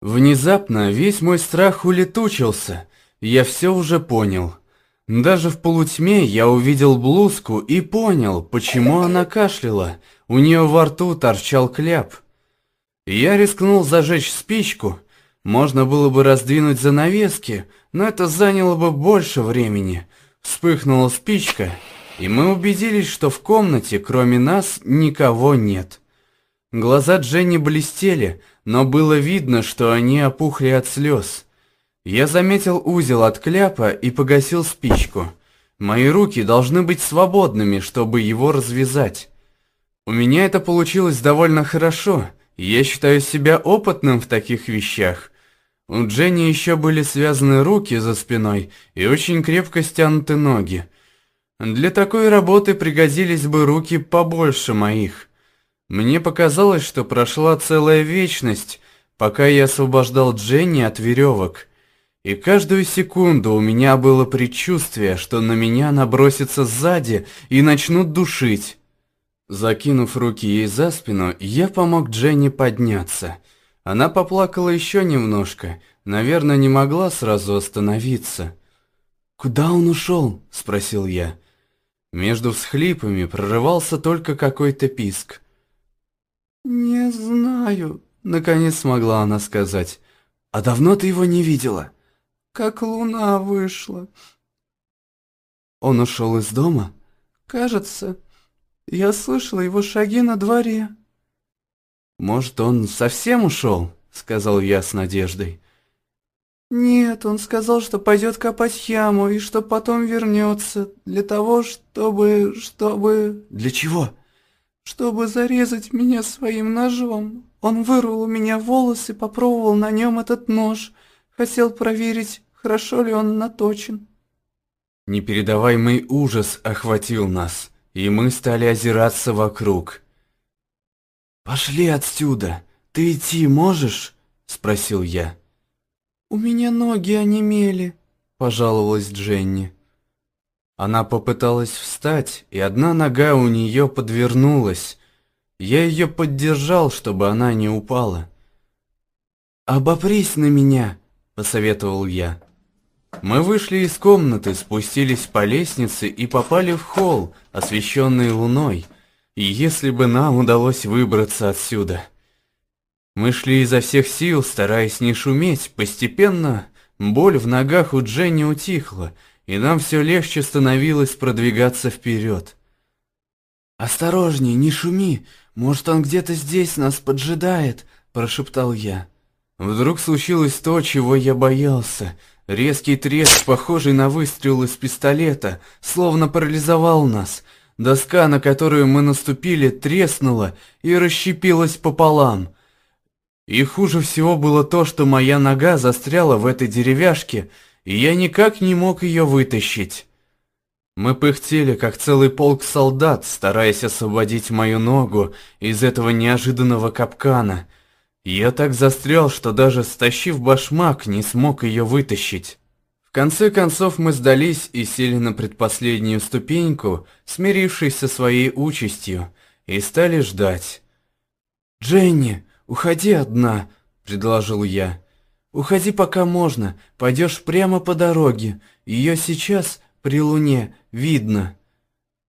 Внезапно весь мой страх улетучился, я все уже понял. Даже в полутьме я увидел блузку и понял, почему она кашляла. У нее во рту торчал кляп. Я рискнул зажечь спичку. Можно было бы раздвинуть занавески, но это заняло бы больше времени. Вспыхнула спичка, и мы убедились, что в комнате, кроме нас, никого нет. Глаза Дженни блестели, но было видно, что они опухли от слез. Я заметил узел от кляпа и погасил спичку. Мои руки должны быть свободными, чтобы его развязать. У меня это получилось довольно хорошо. Я считаю себя опытным в таких вещах. У Дженни еще были связаны руки за спиной и очень крепко стянуты ноги. Для такой работы пригодились бы руки побольше моих. Мне показалось, что прошла целая вечность, пока я освобождал Дженни от веревок. И каждую секунду у меня было предчувствие, что на меня набросятся сзади и начнут душить. Закинув руки ей за спину, я помог Дженни подняться. Она поплакала еще немножко, наверное, не могла сразу остановиться. «Куда он ушел?» – спросил я. Между всхлипами прорывался только какой-то писк. «Не знаю», – наконец смогла она сказать. «А давно ты его не видела?» как луна вышла. Он ушел из дома? Кажется, я слышала его шаги на дворе. Может, он совсем ушел? Сказал я с надеждой. Нет, он сказал, что пойдет копать яму и что потом вернется для того, чтобы... чтобы... Для чего? Чтобы зарезать меня своим ножом. Он вырвал у меня волосы, попробовал на нем этот нож. Хотел проверить, хорошо ли он наточен. Непередаваемый ужас охватил нас, и мы стали озираться вокруг. «Пошли отсюда! Ты идти можешь?» – спросил я. «У меня ноги онемели», – пожаловалась Дженни. Она попыталась встать, и одна нога у нее подвернулась. Я ее поддержал, чтобы она не упала. «Обопрись на меня», посоветовал я. Мы вышли из комнаты, спустились по лестнице и попали в холл, освещенный луной. И если бы нам удалось выбраться отсюда. Мы шли изо всех сил, стараясь не шуметь. Постепенно боль в ногах у Дженни утихла, и нам все легче становилось продвигаться вперед. «Осторожней, не шуми, может, он где-то здесь нас поджидает», – прошептал я. Вдруг случилось то, чего я боялся. Резкий треск, похожий на выстрел из пистолета, словно парализовал нас. Доска, на которую мы наступили, треснула и расщепилась пополам. И хуже всего было то, что моя нога застряла в этой деревяшке, и я никак не мог ее вытащить. Мы пыхтели, как целый полк солдат, стараясь освободить мою ногу из этого неожиданного капкана — я так застрял, что даже стащив башмак, не смог ее вытащить. В конце концов мы сдались и сели на предпоследнюю ступеньку, смирившись со своей участью, и стали ждать. «Дженни, уходи одна», — предложил я. «Уходи пока можно, пойдешь прямо по дороге, ее сейчас, при луне, видно».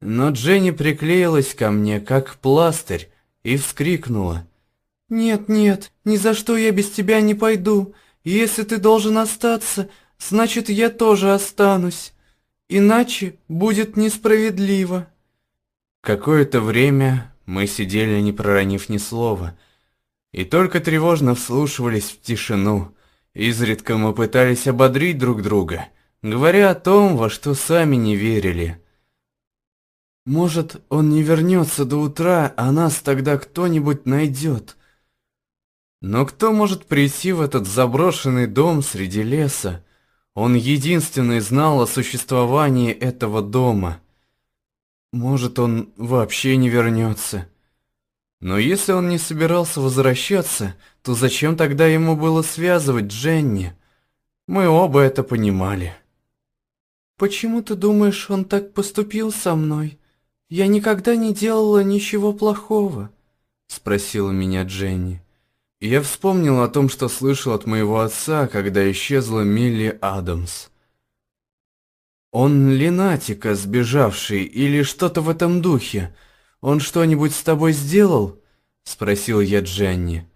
Но Дженни приклеилась ко мне, как пластырь, и вскрикнула. «Нет, нет, ни за что я без тебя не пойду. Если ты должен остаться, значит, я тоже останусь. Иначе будет несправедливо». Какое-то время мы сидели, не проронив ни слова, и только тревожно вслушивались в тишину. Изредка мы пытались ободрить друг друга, говоря о том, во что сами не верили. «Может, он не вернется до утра, а нас тогда кто-нибудь найдет», но кто может прийти в этот заброшенный дом среди леса? Он единственный знал о существовании этого дома. Может, он вообще не вернется. Но если он не собирался возвращаться, то зачем тогда ему было связывать Дженни? Мы оба это понимали. «Почему ты думаешь, он так поступил со мной? Я никогда не делала ничего плохого», — спросила меня Дженни. Я вспомнил о том, что слышал от моего отца, когда исчезла Милли Адамс. Он линатика, сбежавший, или что-то в этом духе. Он что-нибудь с тобой сделал? Спросил я Дженни.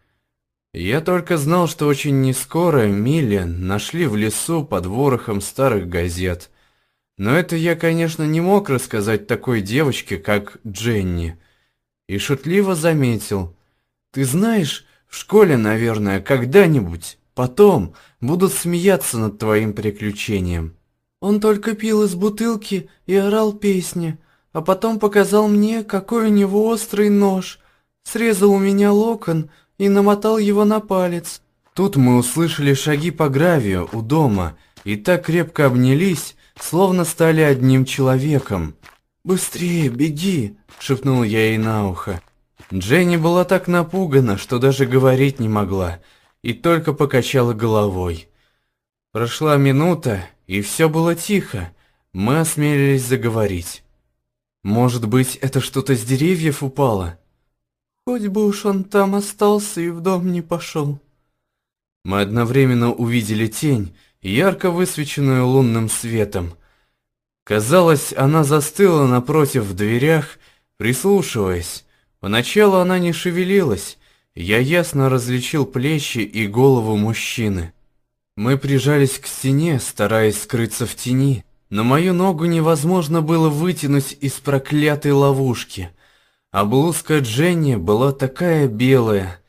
Я только знал, что очень нескоро Милли нашли в лесу под ворохом старых газет. Но это я, конечно, не мог рассказать такой девочке, как Дженни. И шутливо заметил. Ты знаешь, в школе, наверное, когда-нибудь, потом, будут смеяться над твоим приключением. Он только пил из бутылки и орал песни, а потом показал мне, какой у него острый нож, срезал у меня локон и намотал его на палец. Тут мы услышали шаги по гравию у дома и так крепко обнялись, словно стали одним человеком. «Быстрее, беги!» — шепнул я ей на ухо. Дженни была так напугана, что даже говорить не могла, и только покачала головой. Прошла минута, и все было тихо. Мы осмелились заговорить. Может быть, это что-то с деревьев упало? Хоть бы уж он там остался и в дом не пошел. Мы одновременно увидели тень, ярко высвеченную лунным светом. Казалось, она застыла напротив в дверях, прислушиваясь. Поначалу она не шевелилась. Я ясно различил плечи и голову мужчины. Мы прижались к стене, стараясь скрыться в тени, но мою ногу невозможно было вытянуть из проклятой ловушки, а блузка Дженни была такая белая.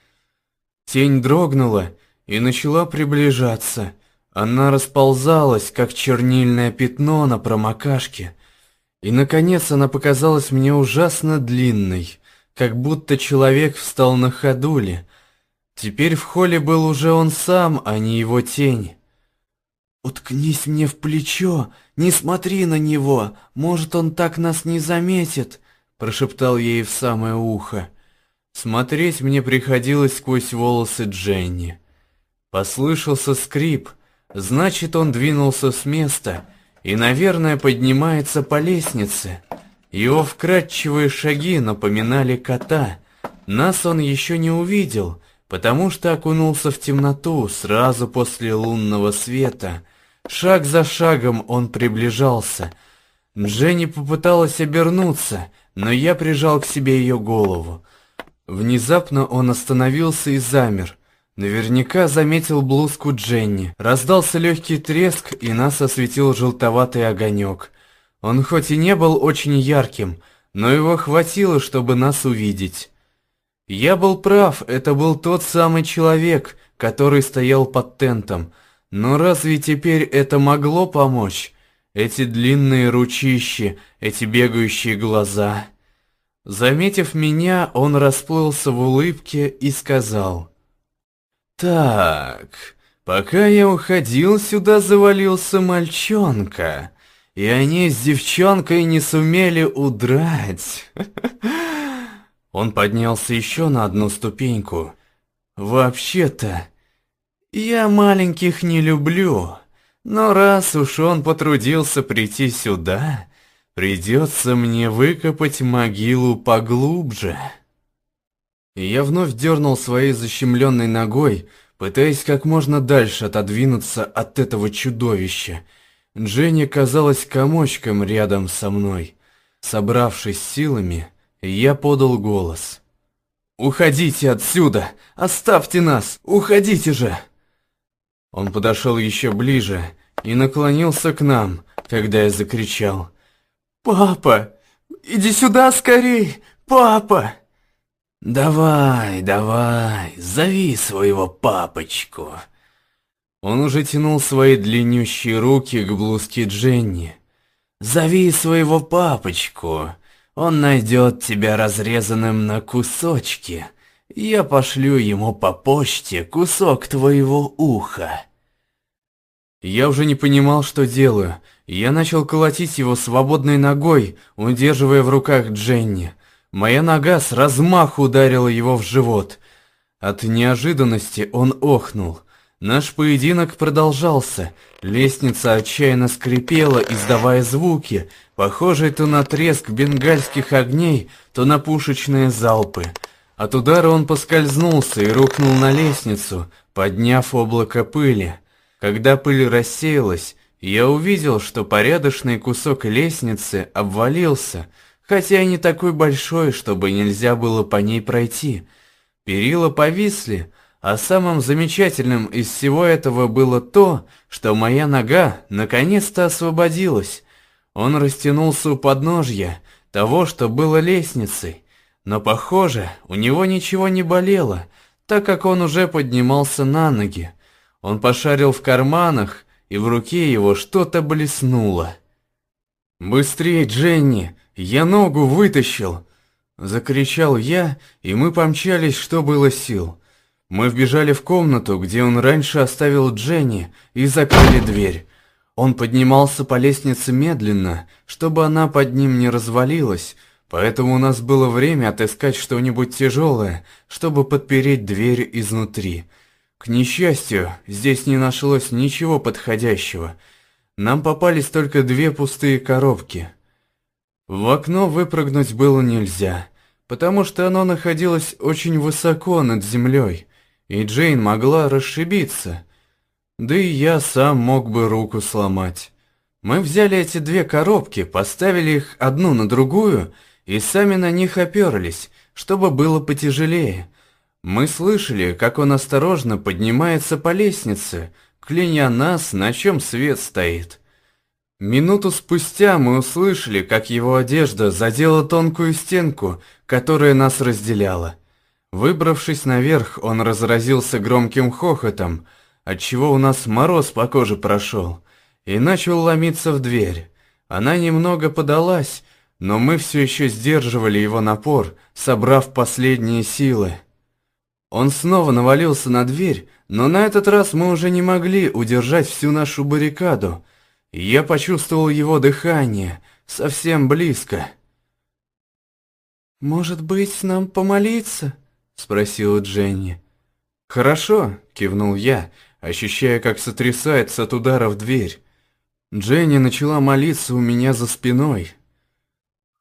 Тень дрогнула и начала приближаться. Она расползалась, как чернильное пятно на промокашке, и, наконец, она показалась мне ужасно длинной, как будто человек встал на ходули, Теперь в холле был уже он сам, а не его тень. «Уткнись мне в плечо, не смотри на него, может, он так нас не заметит», — прошептал ей в самое ухо. Смотреть мне приходилось сквозь волосы Дженни. Послышался скрип, значит, он двинулся с места и, наверное, поднимается по лестнице. Его вкрадчивые шаги напоминали кота. Нас он еще не увидел — потому что окунулся в темноту сразу после лунного света. Шаг за шагом он приближался. Дженни попыталась обернуться, но я прижал к себе ее голову. Внезапно он остановился и замер. Наверняка заметил блузку Дженни. Раздался легкий треск, и нас осветил желтоватый огонек. Он хоть и не был очень ярким, но его хватило, чтобы нас увидеть. Я был прав, это был тот самый человек, который стоял под тентом. Но разве теперь это могло помочь? Эти длинные ручищи, эти бегающие глаза. Заметив меня, он расплылся в улыбке и сказал. «Так, пока я уходил, сюда завалился мальчонка, и они с девчонкой не сумели удрать». Он поднялся еще на одну ступеньку. «Вообще-то, я маленьких не люблю, но раз уж он потрудился прийти сюда, придется мне выкопать могилу поглубже». я вновь дернул своей защемленной ногой, пытаясь как можно дальше отодвинуться от этого чудовища. Дженни казалась комочком рядом со мной. Собравшись силами, я подал голос. «Уходите отсюда! Оставьте нас! Уходите же!» Он подошел еще ближе и наклонился к нам, когда я закричал. «Папа! Иди сюда скорей! Папа!» «Давай, давай, зови своего папочку!» Он уже тянул свои длиннющие руки к блузке Дженни. «Зови своего папочку!» Он найдет тебя разрезанным на кусочки. Я пошлю ему по почте кусок твоего уха. Я уже не понимал, что делаю. Я начал колотить его свободной ногой, удерживая в руках Дженни. Моя нога с размаху ударила его в живот. От неожиданности он охнул. Наш поединок продолжался. Лестница отчаянно скрипела, издавая звуки, похожие то на треск бенгальских огней, то на пушечные залпы. От удара он поскользнулся и рухнул на лестницу, подняв облако пыли. Когда пыль рассеялась, я увидел, что порядочный кусок лестницы обвалился, хотя и не такой большой, чтобы нельзя было по ней пройти. Перила повисли, а самым замечательным из всего этого было то, что моя нога наконец-то освободилась. Он растянулся у подножья того, что было лестницей, но, похоже, у него ничего не болело, так как он уже поднимался на ноги. Он пошарил в карманах, и в руке его что-то блеснуло. «Быстрее, Дженни! Я ногу вытащил!» Закричал я, и мы помчались, что было сил. Мы вбежали в комнату, где он раньше оставил Дженни, и закрыли дверь. Он поднимался по лестнице медленно, чтобы она под ним не развалилась, поэтому у нас было время отыскать что-нибудь тяжелое, чтобы подпереть дверь изнутри. К несчастью, здесь не нашлось ничего подходящего. Нам попались только две пустые коробки. В окно выпрыгнуть было нельзя, потому что оно находилось очень высоко над землей, и Джейн могла расшибиться. Да и я сам мог бы руку сломать. Мы взяли эти две коробки, поставили их одну на другую и сами на них оперлись, чтобы было потяжелее. Мы слышали, как он осторожно поднимается по лестнице, кляня нас, на чем свет стоит. Минуту спустя мы услышали, как его одежда задела тонкую стенку, которая нас разделяла. Выбравшись наверх, он разразился громким хохотом, отчего у нас мороз по коже прошел, и начал ломиться в дверь. Она немного подалась, но мы все еще сдерживали его напор, собрав последние силы. Он снова навалился на дверь, но на этот раз мы уже не могли удержать всю нашу баррикаду, я почувствовал его дыхание совсем близко. «Может быть, нам помолиться?» — спросила Дженни. «Хорошо», — кивнул я, ощущая, как сотрясается от удара в дверь. Дженни начала молиться у меня за спиной.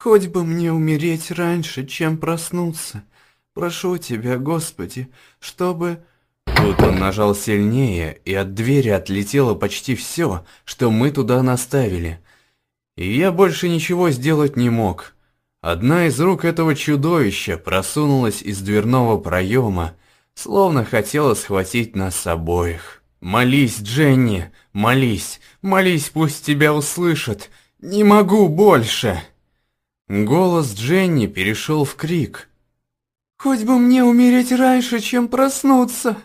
«Хоть бы мне умереть раньше, чем проснуться. Прошу тебя, Господи, чтобы...» Тут он нажал сильнее, и от двери отлетело почти все, что мы туда наставили. И я больше ничего сделать не мог. Одна из рук этого чудовища просунулась из дверного проема, словно хотела схватить нас обоих. «Молись, Дженни, молись, молись, пусть тебя услышат. Не могу больше!» Голос Дженни перешел в крик. «Хоть бы мне умереть раньше, чем проснуться!»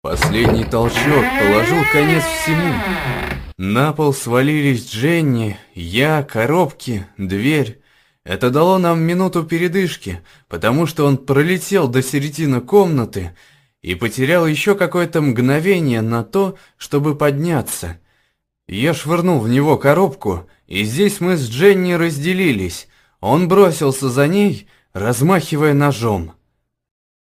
Последний толчок положил конец всему. На пол свалились Дженни, я, коробки, дверь. Это дало нам минуту передышки, потому что он пролетел до середины комнаты и потерял еще какое-то мгновение на то, чтобы подняться. Я швырнул в него коробку, и здесь мы с Дженни разделились. Он бросился за ней, размахивая ножом.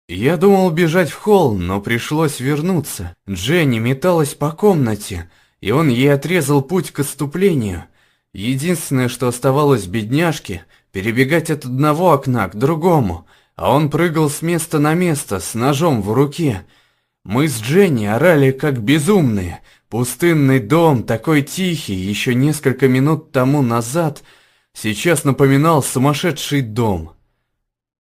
Я думал бежать в холл, но пришлось вернуться. Дженни металась по комнате, и он ей отрезал путь к отступлению. Единственное, что оставалось бедняжке, перебегать от одного окна к другому, а он прыгал с места на место с ножом в руке. Мы с Дженни орали как безумные. Пустынный дом, такой тихий, еще несколько минут тому назад, сейчас напоминал сумасшедший дом.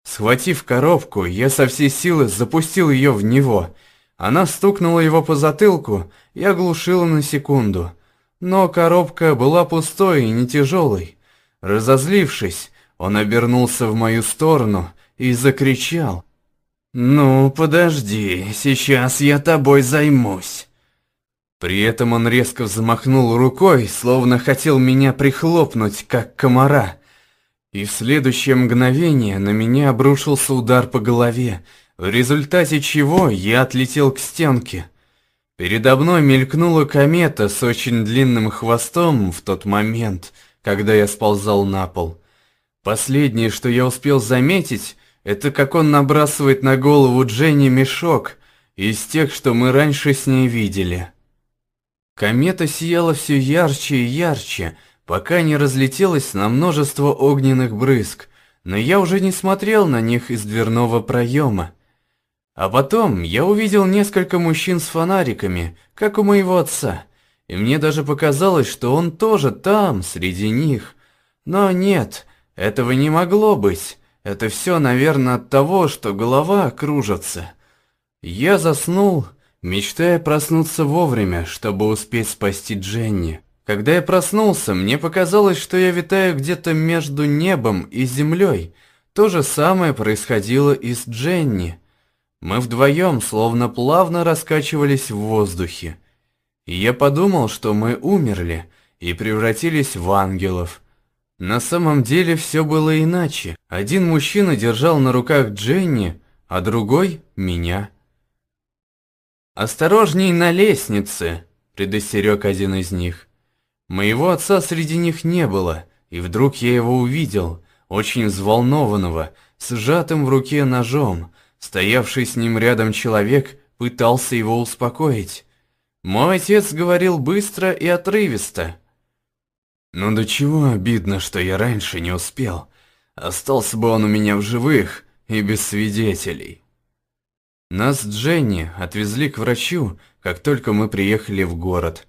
Схватив коробку, я со всей силы запустил ее в него. Она стукнула его по затылку и оглушила на секунду. Но коробка была пустой и не тяжелой. Разозлившись, он обернулся в мою сторону и закричал. «Ну, подожди, сейчас я тобой займусь». При этом он резко взмахнул рукой, словно хотел меня прихлопнуть, как комара. И в следующее мгновение на меня обрушился удар по голове, в результате чего я отлетел к стенке. Передо мной мелькнула комета с очень длинным хвостом в тот момент, когда я сползал на пол. Последнее, что я успел заметить, это как он набрасывает на голову Дженни мешок из тех, что мы раньше с ней видели. Комета сияла все ярче и ярче, пока не разлетелась на множество огненных брызг, но я уже не смотрел на них из дверного проема. А потом я увидел несколько мужчин с фонариками, как у моего отца, и мне даже показалось, что он тоже там, среди них. Но нет, этого не могло быть. Это все, наверное, от того, что голова кружится. Я заснул, мечтая проснуться вовремя, чтобы успеть спасти Дженни. Когда я проснулся, мне показалось, что я витаю где-то между небом и землей. То же самое происходило и с Дженни. Мы вдвоем словно плавно раскачивались в воздухе. И я подумал, что мы умерли и превратились в ангелов. На самом деле все было иначе. Один мужчина держал на руках Дженни, а другой — меня. «Осторожней на лестнице!» — предостерег один из них. Моего отца среди них не было, и вдруг я его увидел, очень взволнованного, с сжатым в руке ножом. Стоявший с ним рядом человек пытался его успокоить. Мой отец говорил быстро и отрывисто. Ну до чего обидно, что я раньше не успел. Остался бы он у меня в живых и без свидетелей. Нас Дженни отвезли к врачу, как только мы приехали в город.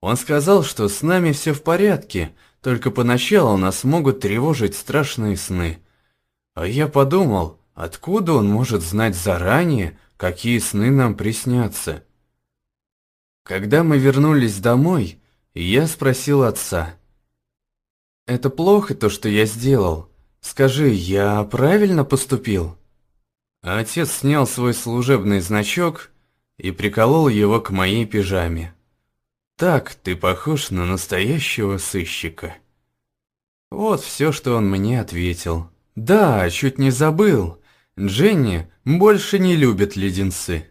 Он сказал, что с нами все в порядке, только поначалу нас могут тревожить страшные сны. А я подумал, откуда он может знать заранее, какие сны нам приснятся. Когда мы вернулись домой, я спросил отца – это плохо то, что я сделал. Скажи, я правильно поступил? Отец снял свой служебный значок и приколол его к моей пижаме. Так ты похож на настоящего сыщика. Вот все, что он мне ответил. Да, чуть не забыл. Дженни больше не любит леденцы.